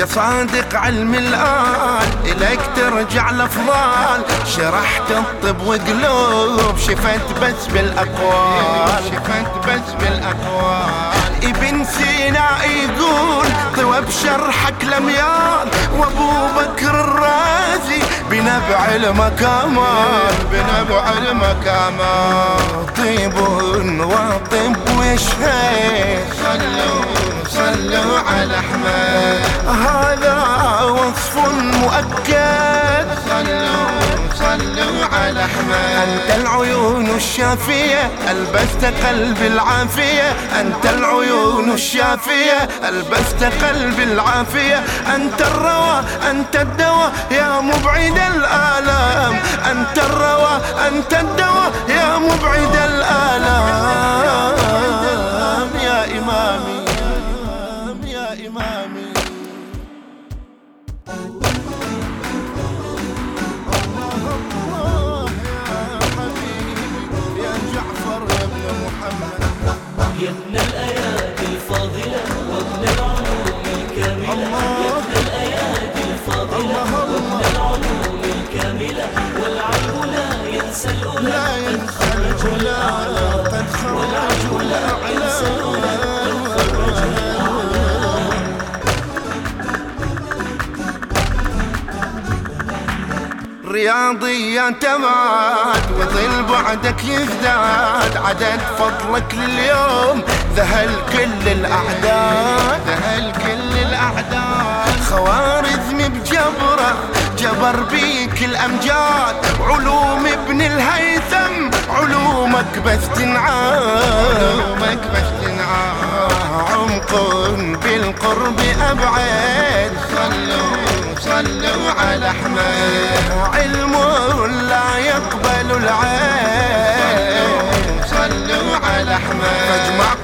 يا صادق علم الآن إليك ترجع الأفضال. شرحت الطب وقلوب شفت بس بالأقوال. شفت بس بالأقوال. ابن سينا يقول طوى بشرحك لميال وأبو بكر الرازي بنبع المكامل بنبع المكامل طيب وطب ويشهد على احمد هذا وصف مؤكد. صلوا صلوا على احمد أنت العيون الشافية ألبست قلب العافية. أنت العيون الشافية ألبست قلب العافية. أنت الروى أنت الدواء يا مبعد الآلام. أنت الروى أنت الدواء الكاملة يا رياضية تبعد وظل بعدك يزداد. عدد فضلك لليوم ذهل كل الأعداد. ذهل كل الأعداد. خوارزم بجبره جبر بيك الأمجاد. علوم ابن الهيثم علومك بس تنعاد. علومك بس تنعاد. عمق بالقرب أبعد. صلوا صلوا على أحمد.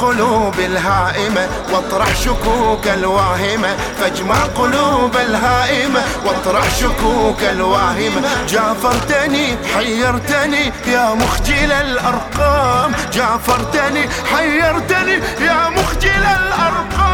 قلوب الهائمة واطرح شكوك الواهمة فاجمع قلوب الهائمة واطرح شكوك الواهمة. جافرتني حيرتني يا مخجل الأرقام. جافرتني حيرتني يا مخجل الأرقام.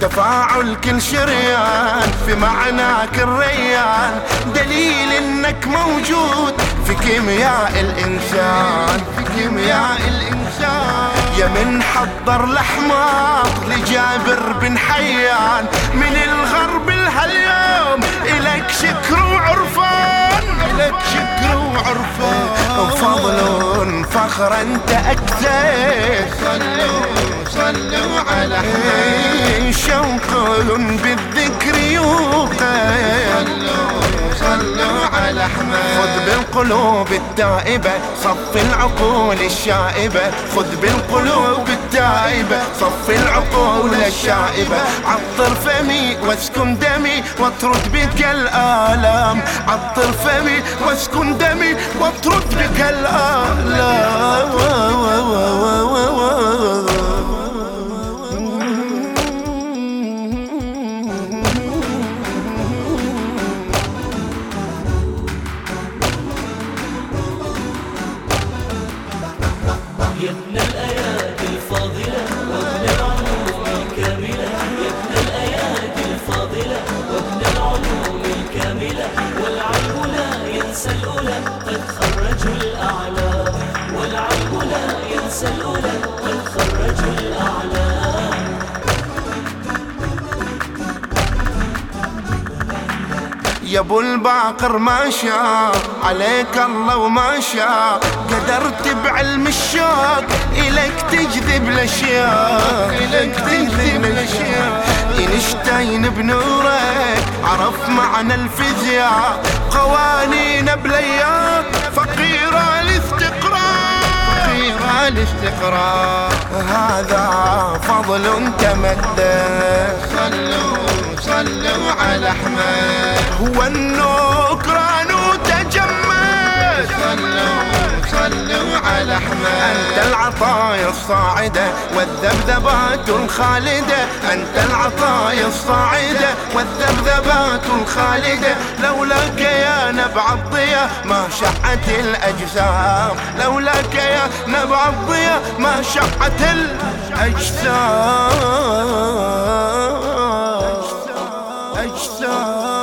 تفاعل كل شريان في معناك الريان. دليل إنك موجود في كيمياء الإنسان في كيمياء الإنسان. يا من حضر الاحماق لجابر بن حيان. من الغرب لهاليوم الك شكر وعرفان. الك شكر وعرفان. وفضل فخر أنت أكثر صلوا على شوق بالذكر يوقع صلوا صلوا على أحمد. خذ بالقلوب التائبة صف العقول الشائبة. خذ بالقلوب التائبة صف العقول الشائبة. عطر فمي واسكن دمي واطرد بك الآلام. عطر فمي واسكن دمي واطرد بك الآلام. ابن الآيات الفاضلة وابن العلوم الكاملة. ابن الآيات الفاضلة وابن العلوم الكاملة. والعلم لا ينسى الأولى قد خرجوا يا أبو الباقر ما شاء عليك الله وما شاء. قدرت بعلم الشوق إلك تجذب الأشياء. إلك تجذب الأشياء. ينشتين بنورك عرف معنى الفيزياء. قوانين بلياق فقيرة الاستقرار. فقيرة الاستقرار. هذا فضل تمدد. صلوا صلوا على أحمد. هو النكران تجمد. صلوا صلوا على أحمد. أنت العطايا الصاعدة والذبذبات الخالدة. أنت العطايا الصاعدة والذبذبات الخالدة. لولاك يا نبع الضياء ما شعت الأجسام. لولاك يا نبع الضياء ما شعت الأجسام. Islam